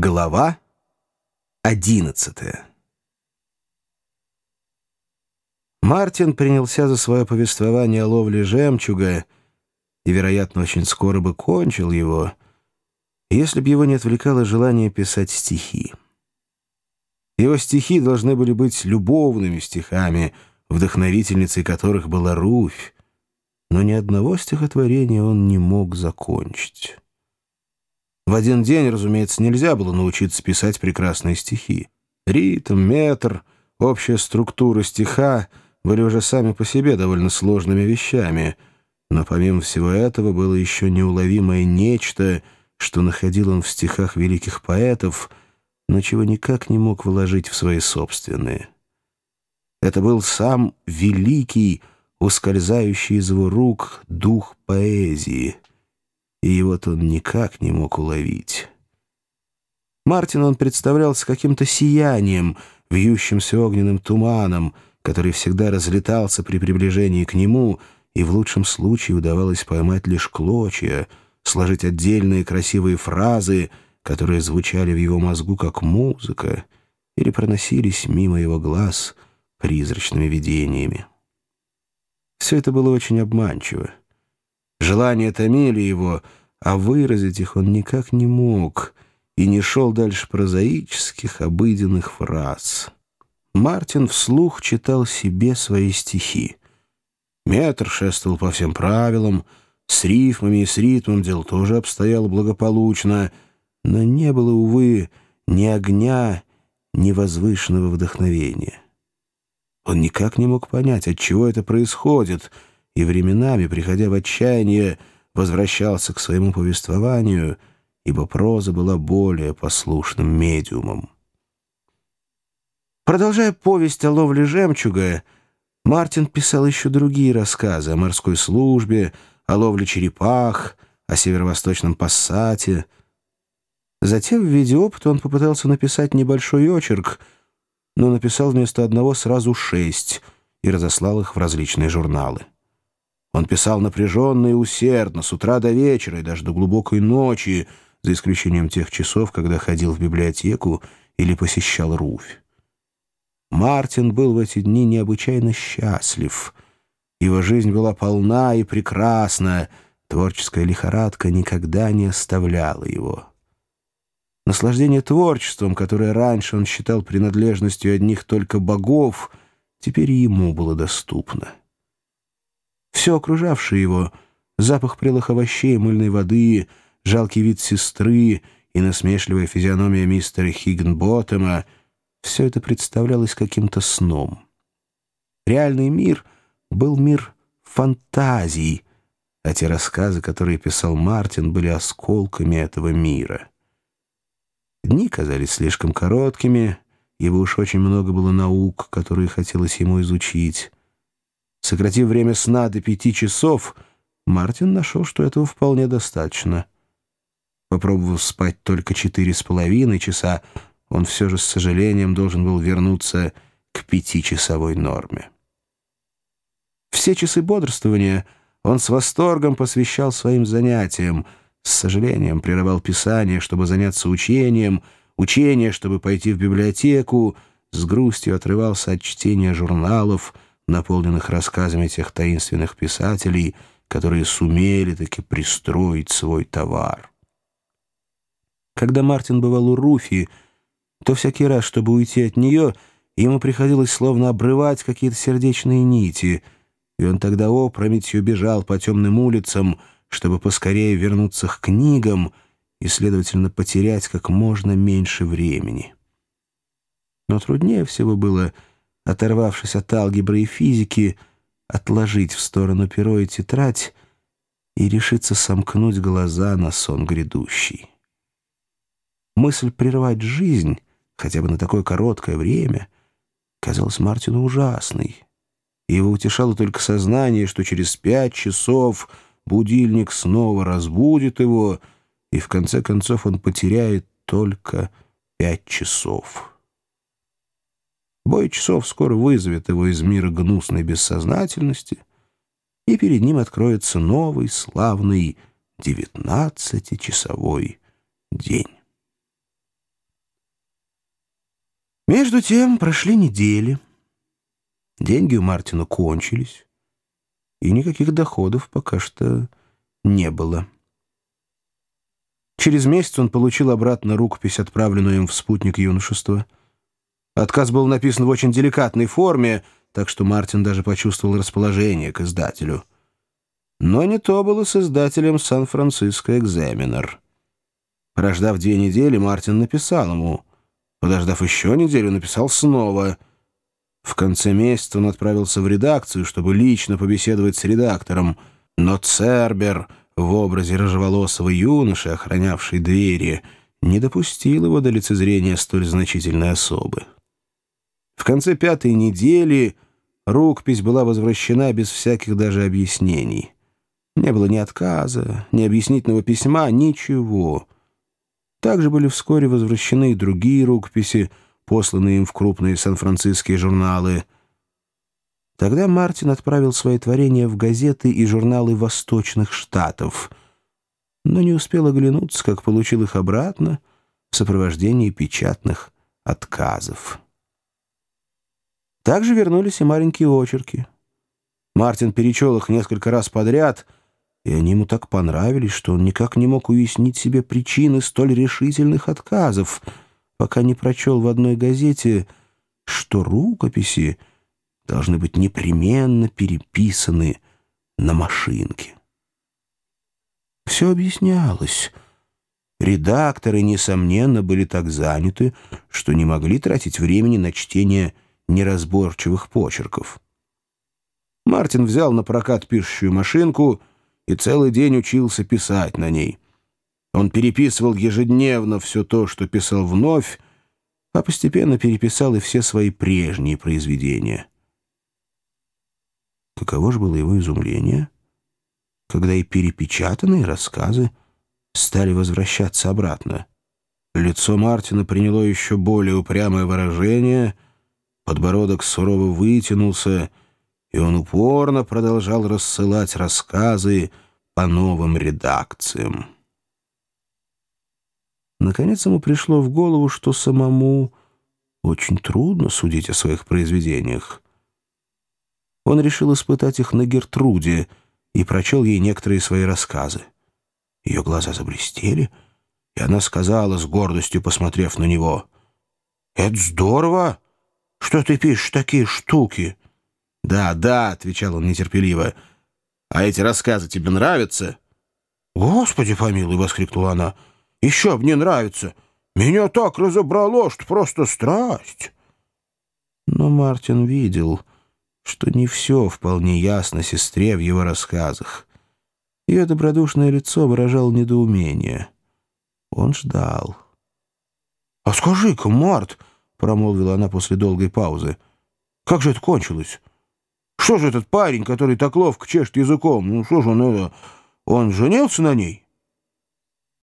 Глава одиннадцатая Мартин принялся за свое повествование о ловле жемчуга и, вероятно, очень скоро бы кончил его, если бы его не отвлекало желание писать стихи. Его стихи должны были быть любовными стихами, вдохновительницей которых была Руфь, но ни одного стихотворения он не мог закончить. В один день, разумеется, нельзя было научиться писать прекрасные стихи. Ритм, метр, общая структура стиха были уже сами по себе довольно сложными вещами, но помимо всего этого было еще неуловимое нечто, что находил он в стихах великих поэтов, но чего никак не мог вложить в свои собственные. Это был сам великий, ускользающий из его рук дух поэзии — и его-то он никак не мог уловить. Мартин он представлялся каким-то сиянием, вьющимся огненным туманом, который всегда разлетался при приближении к нему, и в лучшем случае удавалось поймать лишь клочья, сложить отдельные красивые фразы, которые звучали в его мозгу как музыка или проносились мимо его глаз призрачными видениями. Все это было очень обманчиво. Желания томили его, а выразить их он никак не мог и не шел дальше прозаических, обыденных фраз. Мартин вслух читал себе свои стихи. Метр шествовал по всем правилам, с рифмами и с ритмом дело тоже обстояло благополучно, но не было, увы, ни огня, ни возвышенного вдохновения. Он никак не мог понять, от чего это происходит — и временами, приходя в отчаяние, возвращался к своему повествованию, ибо проза была более послушным медиумом. Продолжая повесть о ловле жемчуга, Мартин писал еще другие рассказы о морской службе, о ловле черепах, о северо-восточном пассате. Затем в виде опыта он попытался написать небольшой очерк, но написал вместо одного сразу шесть и разослал их в различные журналы. Он писал напряженно и усердно, с утра до вечера и даже до глубокой ночи, за исключением тех часов, когда ходил в библиотеку или посещал Руфь. Мартин был в эти дни необычайно счастлив. Его жизнь была полна и прекрасна, творческая лихорадка никогда не оставляла его. Наслаждение творчеством, которое раньше он считал принадлежностью одних только богов, теперь ему было доступно. Все окружавшее его — запах прелых овощей, мыльной воды, жалкий вид сестры и насмешливая физиономия мистера Хиггенботтема — все это представлялось каким-то сном. Реальный мир был мир фантазий, а те рассказы, которые писал Мартин, были осколками этого мира. Дни казались слишком короткими, ибо уж очень много было наук, которые хотелось ему изучить. Сократив время сна до пяти часов, Мартин нашел, что этого вполне достаточно. Попробовав спать только четыре с половиной часа, он все же с сожалением должен был вернуться к пятичасовой норме. Все часы бодрствования он с восторгом посвящал своим занятиям, с сожалением прерывал писание, чтобы заняться учением, учение, чтобы пойти в библиотеку, с грустью отрывался от чтения журналов — наполненных рассказами тех таинственных писателей, которые сумели таки пристроить свой товар. Когда Мартин бывал у Руфи, то всякий раз, чтобы уйти от нее, ему приходилось словно обрывать какие-то сердечные нити, и он тогда опрометью бежал по темным улицам, чтобы поскорее вернуться к книгам и, следовательно, потерять как можно меньше времени. Но труднее всего было оторвавшись от алгебры и физики, отложить в сторону перо и тетрадь и решиться сомкнуть глаза на сон грядущий. Мысль прервать жизнь, хотя бы на такое короткое время, казалась Мартину ужасной. И его утешало только сознание, что через пять часов будильник снова разбудит его, и в конце концов он потеряет только пять часов. Бой часов скоро вызовет его из мира гнусной бессознательности, и перед ним откроется новый славный девятнадцатичасовой день. Между тем прошли недели. Деньги у Мартина кончились, и никаких доходов пока что не было. Через месяц он получил обратно рукопись, отправленную им в спутник юношества. Отказ был написан в очень деликатной форме, так что Мартин даже почувствовал расположение к издателю. Но не то было с издателем «Сан-Франциско Экзаменер». Прождав две недели, Мартин написал ему. Подождав еще неделю, написал снова. В конце месяца он отправился в редакцию, чтобы лично побеседовать с редактором. Но Цербер в образе рыжеволосого юноши, охранявшей двери, не допустил его до лицезрения столь значительной особы. В конце пятой недели рукопись была возвращена без всяких даже объяснений. Не было ни отказа, ни объяснительного письма, ничего. Также были вскоре возвращены и другие рукописи, посланные им в крупные сан-франциские журналы. Тогда Мартин отправил свои творения в газеты и журналы Восточных Штатов, но не успел оглянуться, как получил их обратно в сопровождении печатных отказов. Также вернулись и маленькие очерки. Мартин перечел их несколько раз подряд, и они ему так понравились, что он никак не мог уяснить себе причины столь решительных отказов, пока не прочел в одной газете, что рукописи должны быть непременно переписаны на машинке. Все объяснялось. Редакторы, несомненно, были так заняты, что не могли тратить времени на чтение неразборчивых почерков. Мартин взял на прокат пишущую машинку и целый день учился писать на ней. Он переписывал ежедневно все то, что писал вновь, а постепенно переписал и все свои прежние произведения. Каково же было его изумление, когда и перепечатанные рассказы стали возвращаться обратно. Лицо Мартина приняло еще более упрямое выражение — Подбородок сурово вытянулся, и он упорно продолжал рассылать рассказы по новым редакциям. Наконец ему пришло в голову, что самому очень трудно судить о своих произведениях. Он решил испытать их на Гертруде и прочел ей некоторые свои рассказы. Ее глаза заблестели, и она сказала, с гордостью посмотрев на него, «Это здорово! Что ты пишешь такие штуки?» «Да, да», — отвечал он нетерпеливо. «А эти рассказы тебе нравятся?» «Господи помилуй!» — воскликнула она. «Еще мне нравится. Меня так разобрало, что просто страсть!» Но Мартин видел, что не все вполне ясно сестре в его рассказах. Ее добродушное лицо выражало недоумение. Он ждал. «А скажи-ка, Март!» — промолвила она после долгой паузы. «Как же это кончилось? Что же этот парень, который так ловко чешет языком, ну что же он это... Он женился на ней?»